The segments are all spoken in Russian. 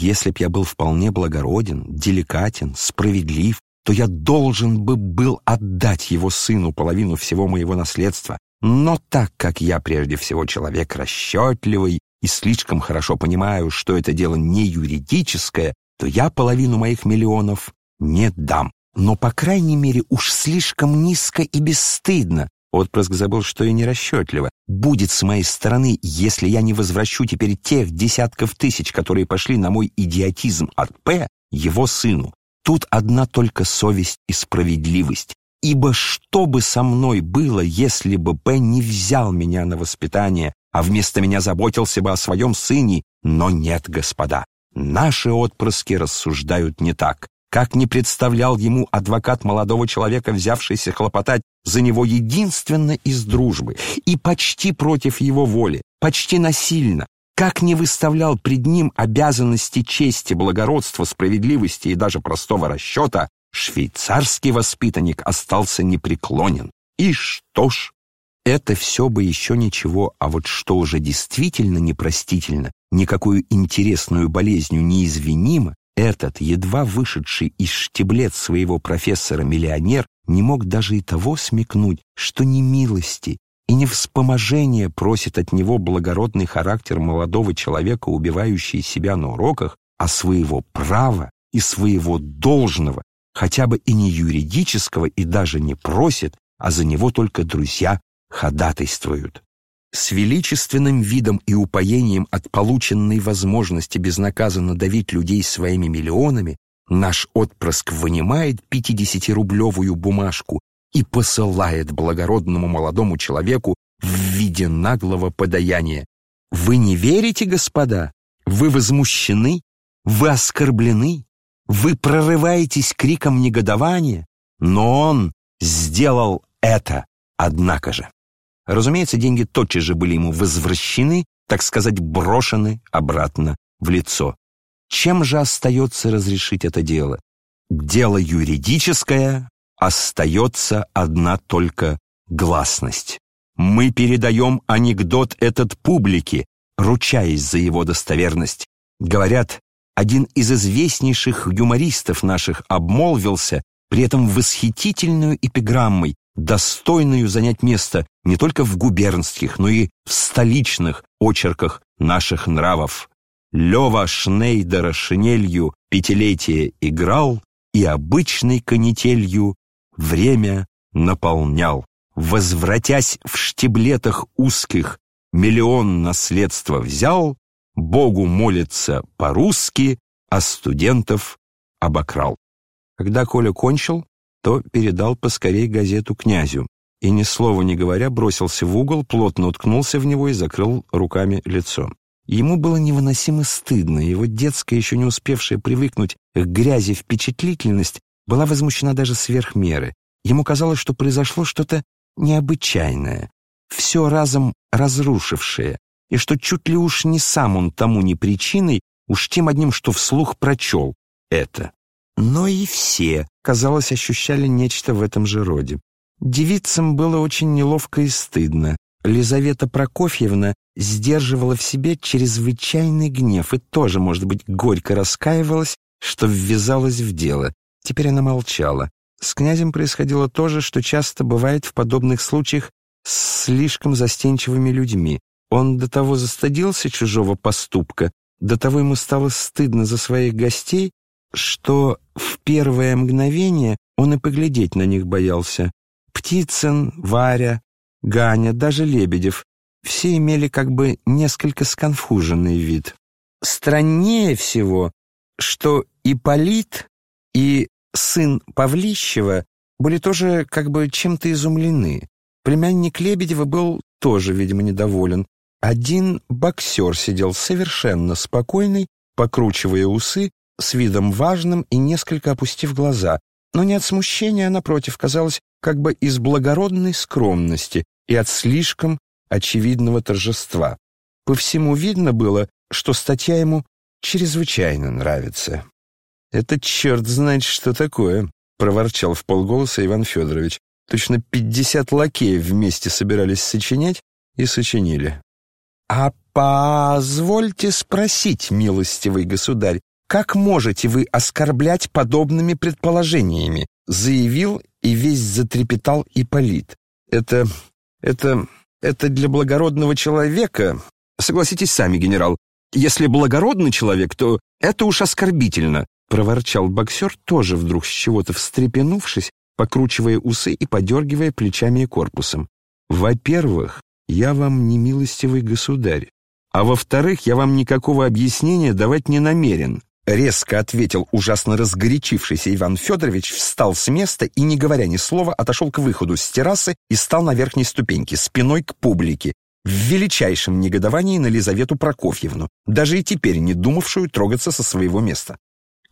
Если б я был вполне благороден, деликатен, справедлив, то я должен бы был отдать его сыну половину всего моего наследства. Но так как я прежде всего человек расчетливый и слишком хорошо понимаю, что это дело не юридическое, то я половину моих миллионов не дам. Но, по крайней мере, уж слишком низко и бесстыдно. Отпрыск забыл, что и нерасчетливо. Будет с моей стороны, если я не возвращу теперь тех десятков тысяч, которые пошли на мой идиотизм от П, его сыну. Тут одна только совесть и справедливость. Ибо что бы со мной было, если бы П не взял меня на воспитание, а вместо меня заботился бы о своем сыне? Но нет, господа, наши отпрыски рассуждают не так. Как не представлял ему адвокат молодого человека, взявшийся хлопотать за него единственно из дружбы и почти против его воли, почти насильно, как не выставлял пред ним обязанности чести, благородства, справедливости и даже простого расчета, швейцарский воспитанник остался непреклонен. И что ж, это все бы еще ничего, а вот что уже действительно непростительно, никакую интересную болезнью неизвинимо, этот, едва вышедший из штиблет своего профессора-миллионер, не мог даже и того смекнуть, что ни милости и не вспоможение просит от него благородный характер молодого человека, убивающий себя на уроках, а своего права и своего должного, хотя бы и не юридического, и даже не просит, а за него только друзья ходатайствуют. С величественным видом и упоением от полученной возможности безнаказанно давить людей своими миллионами, наш отпрыск вынимает пятидесятирублевую бумажку и посылает благородному молодому человеку в виде наглого подаяния. Вы не верите, господа? Вы возмущены? Вы оскорблены? Вы прорываетесь криком негодования? Но он сделал это, однако же. Разумеется, деньги тотчас же были ему возвращены, так сказать, брошены обратно в лицо. Чем же остается разрешить это дело? Дело юридическое, остается одна только гласность. Мы передаем анекдот этот публике, ручаясь за его достоверность. Говорят, один из известнейших юмористов наших обмолвился при этом восхитительную эпиграммой, достойную занять место не только в губернских, но и в столичных очерках наших нравов. Лева Шнейдера шинелью пятилетие играл и обычной канителью время наполнял. Возвратясь в штиблетах узких, миллион наследства взял, Богу молится по-русски, а студентов обокрал. Когда Коля кончил, то передал поскорей газету князю и, ни слова не говоря, бросился в угол, плотно уткнулся в него и закрыл руками лицо. Ему было невыносимо стыдно, его детская, еще не успевшая привыкнуть к грязи впечатлительность, была возмущена даже сверх меры. Ему казалось, что произошло что-то необычайное, все разом разрушившее, и что чуть ли уж не сам он тому не причиной, уж тем одним, что вслух прочел это. Но и все, казалось, ощущали нечто в этом же роде. Девицам было очень неловко и стыдно. Лизавета Прокофьевна сдерживала в себе чрезвычайный гнев и тоже, может быть, горько раскаивалась, что ввязалась в дело. Теперь она молчала. С князем происходило то же, что часто бывает в подобных случаях с слишком застенчивыми людьми. Он до того застыдился чужого поступка, до того ему стало стыдно за своих гостей, что в первое мгновение он и поглядеть на них боялся. Птицын, Варя, Ганя, даже Лебедев — все имели как бы несколько сконфуженный вид. Страннее всего, что и Полит, и сын Павлищева были тоже как бы чем-то изумлены. Племянник Лебедева был тоже, видимо, недоволен. Один боксер сидел совершенно спокойный, покручивая усы, с видом важным и несколько опустив глаза, но не от смущения, а напротив, казалось, как бы из благородной скромности и от слишком очевидного торжества. По всему видно было, что статья ему чрезвычайно нравится. «Это черт знает, что такое», — проворчал в полголоса Иван Федорович. Точно пятьдесят лакеев вместе собирались сочинять и сочинили. «А позвольте спросить, милостивый государь, как можете вы оскорблять подобными предположениями?» заявил и весь затрепетал Ипполит. «Это... это... это для благородного человека...» «Согласитесь сами, генерал, если благородный человек, то это уж оскорбительно», проворчал боксер, тоже вдруг с чего-то встрепенувшись, покручивая усы и подергивая плечами и корпусом. «Во-первых, я вам не милостивый государь, а во-вторых, я вам никакого объяснения давать не намерен». Резко ответил ужасно разгорячившийся Иван Федорович, встал с места и, не говоря ни слова, отошел к выходу с террасы и стал на верхней ступеньке, спиной к публике, в величайшем негодовании на Лизавету Прокофьевну, даже и теперь не думавшую трогаться со своего места.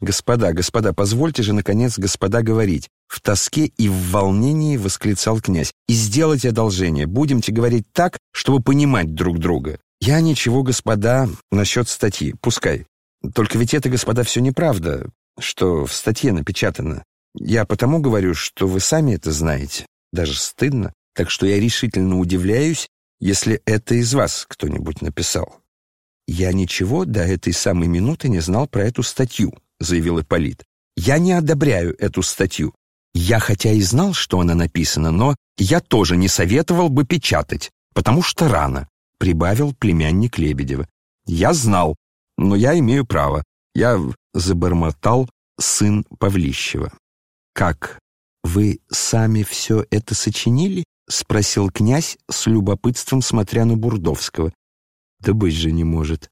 «Господа, господа, позвольте же, наконец, господа, говорить!» В тоске и в волнении восклицал князь. «И сделайте одолжение, будемте говорить так, чтобы понимать друг друга. Я ничего, господа, насчет статьи, пускай. Только ведь это, господа, все неправда, что в статье напечатано. Я потому говорю, что вы сами это знаете. Даже стыдно. Так что я решительно удивляюсь, если это из вас кто-нибудь написал. Я ничего до этой самой минуты не знал про эту статью, заявил Ипполит. Я не одобряю эту статью. Я хотя и знал, что она написана, но я тоже не советовал бы печатать, потому что рано, прибавил племянник Лебедева. Я знал, но я имею право. Я забормотал сын Павлищева. Как? Вы сами все это сочинили? Спросил князь с любопытством, смотря на Бурдовского. Да быть же не может.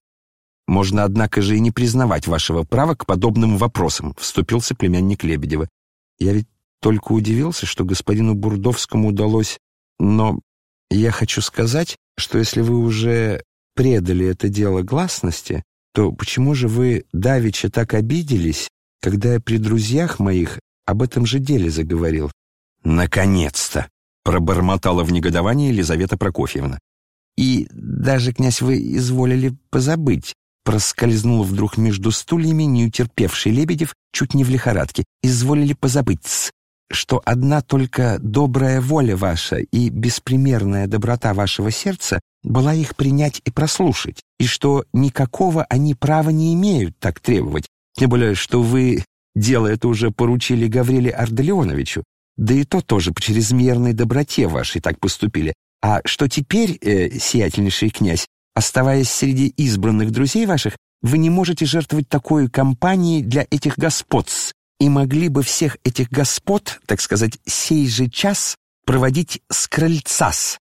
Можно, однако же, и не признавать вашего права к подобным вопросам, вступился племянник Лебедева. Я ведь только удивился, что господину Бурдовскому удалось... Но я хочу сказать, что если вы уже предали это дело гласности, то почему же вы давеча так обиделись, когда я при друзьях моих об этом же деле заговорил? Наконец-то! пробормотала в негодовании Елизавета Прокофьевна. И даже, князь, вы изволили позабыть, проскользнул вдруг между стульями неутерпевший Лебедев чуть не в лихорадке. Изволили позабыть, что одна только добрая воля ваша и беспримерная доброта вашего сердца была их принять и прослушать, и что никакого они права не имеют так требовать, тем более, что вы дело это уже поручили Гавриле Арделеоновичу, да и то тоже по чрезмерной доброте вашей так поступили. А что теперь, э, сиятельнейший князь, оставаясь среди избранных друзей ваших, вы не можете жертвовать такой компанией для этих господ, и могли бы всех этих господ, так сказать, сей же час проводить с крыльца -с.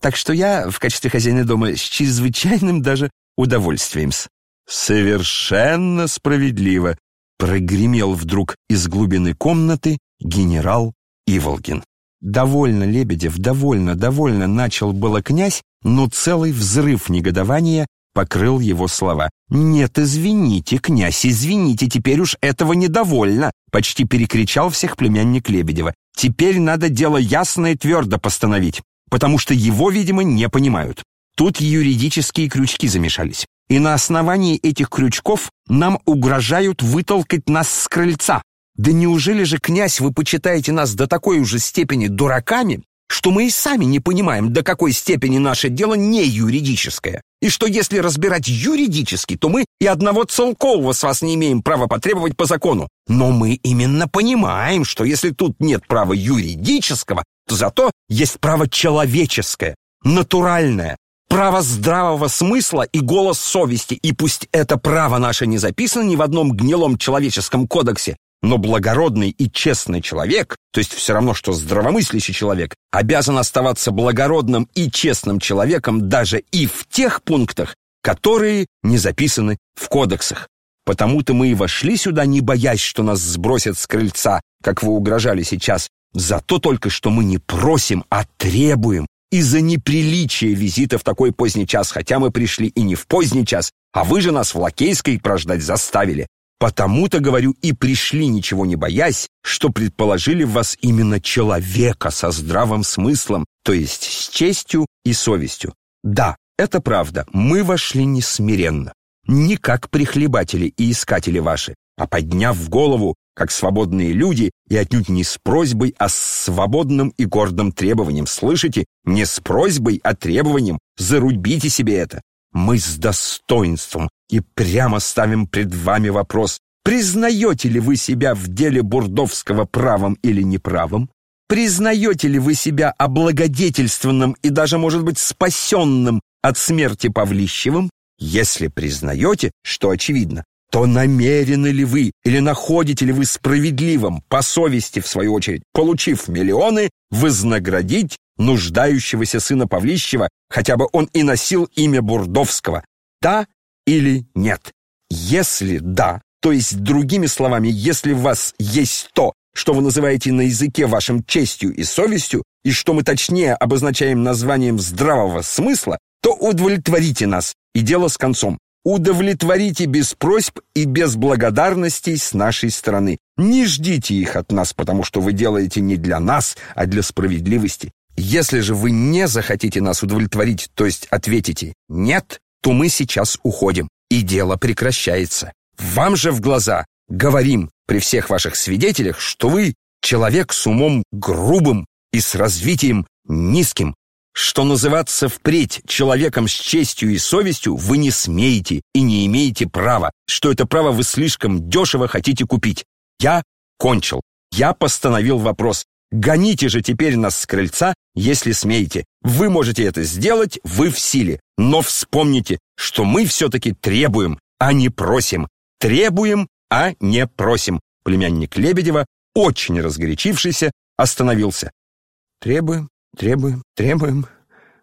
Так что я в качестве хозяина дома с чрезвычайным даже удовольствием -с. Совершенно справедливо прогремел вдруг из глубины комнаты генерал Иволгин. «Довольно, Лебедев, довольно, довольно», начал было князь, но целый взрыв негодования покрыл его слова. «Нет, извините, князь, извините, теперь уж этого недовольно», почти перекричал всех племянник Лебедева. «Теперь надо дело ясно и твердо постановить, потому что его, видимо, не понимают. Тут юридические крючки замешались, и на основании этих крючков нам угрожают вытолкать нас с крыльца. Да неужели же, князь, вы почитаете нас до такой уже степени дураками, что мы и сами не понимаем, до какой степени наше дело не юридическое, и что если разбирать юридически, то мы и одного целкового с вас не имеем права потребовать по закону. Но мы именно понимаем, что если тут нет права юридического, то зато есть право человеческое, натуральное, право здравого смысла и голос совести, и пусть это право наше не записано ни в одном гнилом человеческом кодексе, но благородный и честный человек, то есть все равно, что здравомыслящий человек, обязан оставаться благородным и честным человеком даже и в тех пунктах, которые не записаны в кодексах. Потому-то мы и вошли сюда, не боясь, что нас сбросят с крыльца, как вы угрожали сейчас. Зато только, что мы не просим, а требуем. Из-за неприличия визита в такой поздний час, хотя мы пришли и не в поздний час, а вы же нас в Лакейской прождать заставили. Потому-то, говорю, и пришли, ничего не боясь, что предположили в вас именно человека со здравым смыслом, то есть с честью и совестью. Да, это правда, мы вошли несмиренно, не как прихлебатели и искатели ваши, а подняв голову, как свободные люди, и отнюдь не с просьбой, а с свободным и гордым требованием. Слышите? Не с просьбой, а требованием. Зарубите себе это. Мы с достоинством И прямо ставим пред вами вопрос, признаете ли вы себя в деле Бурдовского правом или неправым? Признаете ли вы себя облагодетельственным и даже, может быть, спасенным от смерти Павлищевым? Если признаете, что очевидно, то намерены ли вы или находите ли вы справедливым, по совести, в свою очередь, получив миллионы, вознаградить нуждающегося сына Павлищева, хотя бы он и носил имя Бурдовского, да или нет? Если да, то есть, другими словами, если в вас есть то, что вы называете на языке вашим честью и совестью, и что мы точнее обозначаем названием здравого смысла, то удовлетворите нас, и дело с концом. Удовлетворите без просьб и без благодарностей с нашей стороны. Не ждите их от нас, потому что вы делаете не для нас, а для справедливости. Если же вы не захотите нас удовлетворить, то есть ответите «нет», то мы сейчас уходим, и дело прекращается. Вам же в глаза говорим при всех ваших свидетелях, что вы человек с умом грубым и с развитием низким, что называться впредь человеком с честью и совестью вы не смеете и не имеете права, что это право вы слишком дешево хотите купить. Я кончил. Я постановил вопрос. Гоните же теперь нас с крыльца, если смеете. Вы можете это сделать, вы в силе. Но вспомните, что мы все-таки требуем, а не просим. Требуем, а не просим. Племянник Лебедева, очень разгорячившийся, остановился. Требуем, требуем, требуем,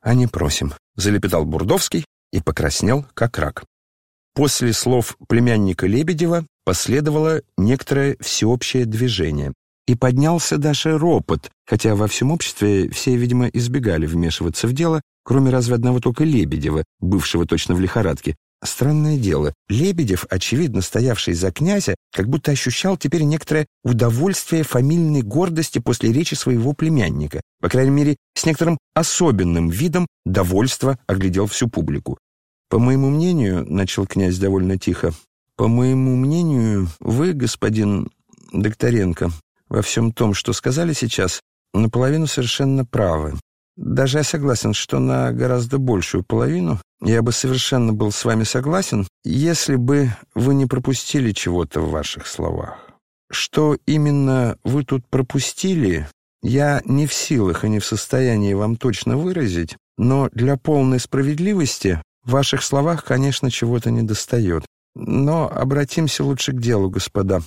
а не просим, залепетал Бурдовский и покраснел, как рак. После слов племянника Лебедева последовало некоторое всеобщее движение. И поднялся даже ропот, хотя во всем обществе все, видимо, избегали вмешиваться в дело, кроме разве одного только Лебедева, бывшего точно в лихорадке, Странное дело, Лебедев, очевидно стоявший за князя, как будто ощущал теперь некоторое удовольствие фамильной гордости после речи своего племянника. По крайней мере, с некоторым особенным видом довольства оглядел всю публику. «По моему мнению, — начал князь довольно тихо, — по моему мнению, вы, господин Докторенко, во всем том, что сказали сейчас, наполовину совершенно правы. Даже я согласен, что на гораздо большую половину я бы совершенно был с вами согласен, если бы вы не пропустили чего-то в ваших словах. Что именно вы тут пропустили, я не в силах и не в состоянии вам точно выразить, но для полной справедливости в ваших словах, конечно, чего-то недостает. Но обратимся лучше к делу, господа.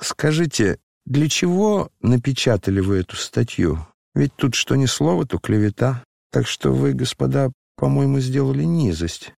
Скажите, для чего напечатали вы эту статью? Ведь тут что ни слова, то клевета. Так что вы, господа, по-моему, сделали низость.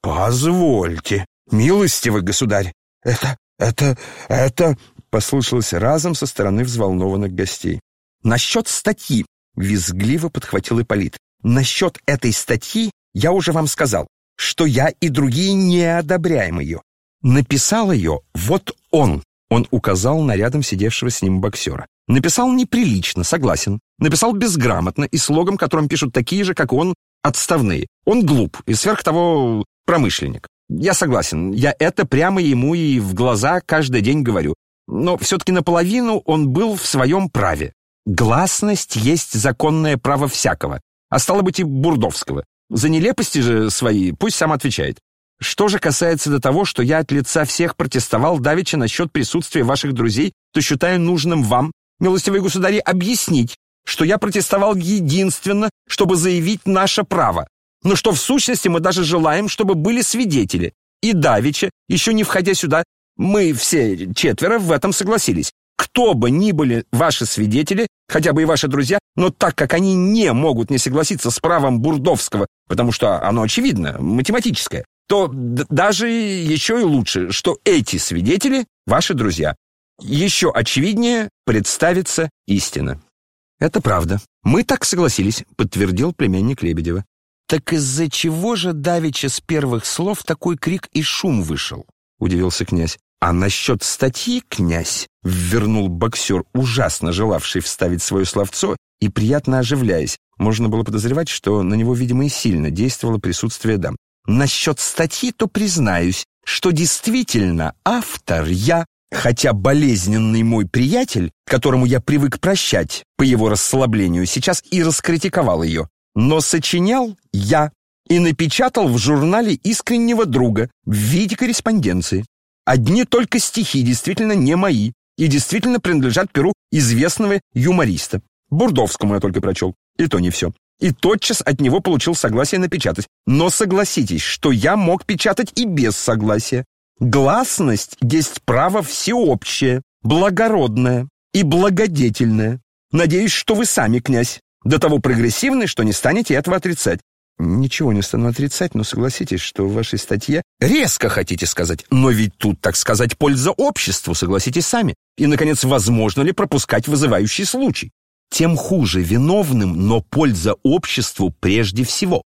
«Позвольте, милостивый государь, это, это, это...» послышалось разом со стороны взволнованных гостей. «Насчет статьи», — визгливо подхватил Ипполит. «Насчет этой статьи я уже вам сказал, что я и другие не одобряем ее. Написал ее вот он». Он указал на рядом сидевшего с ним боксера. Написал неприлично, согласен. Написал безграмотно и слогом, которым пишут такие же, как он, отставные. Он глуп и сверх того промышленник. Я согласен, я это прямо ему и в глаза каждый день говорю. Но все-таки наполовину он был в своем праве. Гласность есть законное право всякого, а стало быть и Бурдовского. За нелепости же свои пусть сам отвечает. Что же касается до того, что я от лица всех протестовал давеча насчет присутствия ваших друзей, то считаю нужным вам, милостивые государи, объяснить, что я протестовал единственно, чтобы заявить наше право, но что в сущности мы даже желаем, чтобы были свидетели. И Давича, еще не входя сюда, мы все четверо в этом согласились. Кто бы ни были ваши свидетели, хотя бы и ваши друзья, но так как они не могут не согласиться с правом Бурдовского, потому что оно очевидно, математическое, то даже еще и лучше, что эти свидетели – ваши друзья. Еще очевиднее представится истина. «Это правда. Мы так согласились», — подтвердил племянник Лебедева. «Так из-за чего же давеча с первых слов такой крик и шум вышел?» — удивился князь. «А насчет статьи, князь?» — ввернул боксер, ужасно желавший вставить свое словцо и приятно оживляясь. Можно было подозревать, что на него, видимо, и сильно действовало присутствие дам. «Насчет статьи, то признаюсь, что действительно автор я, Хотя болезненный мой приятель, которому я привык прощать по его расслаблению, сейчас и раскритиковал ее. Но сочинял я, и напечатал в журнале искреннего друга в виде корреспонденции. Одни только стихи действительно не мои и действительно принадлежат перу известного юмориста. Бурдовскому я только прочел, и то не все. И тотчас от него получил согласие напечатать. Но согласитесь, что я мог печатать и без согласия. Гласность есть право всеобщее, благородное и благодетельное. Надеюсь, что вы сами, князь, до того прогрессивны, что не станете этого отрицать. Ничего не стану отрицать, но согласитесь, что в вашей статье резко хотите сказать. Но ведь тут, так сказать, польза обществу, согласитесь сами. И, наконец, возможно ли пропускать вызывающий случай? Тем хуже виновным, но польза обществу прежде всего.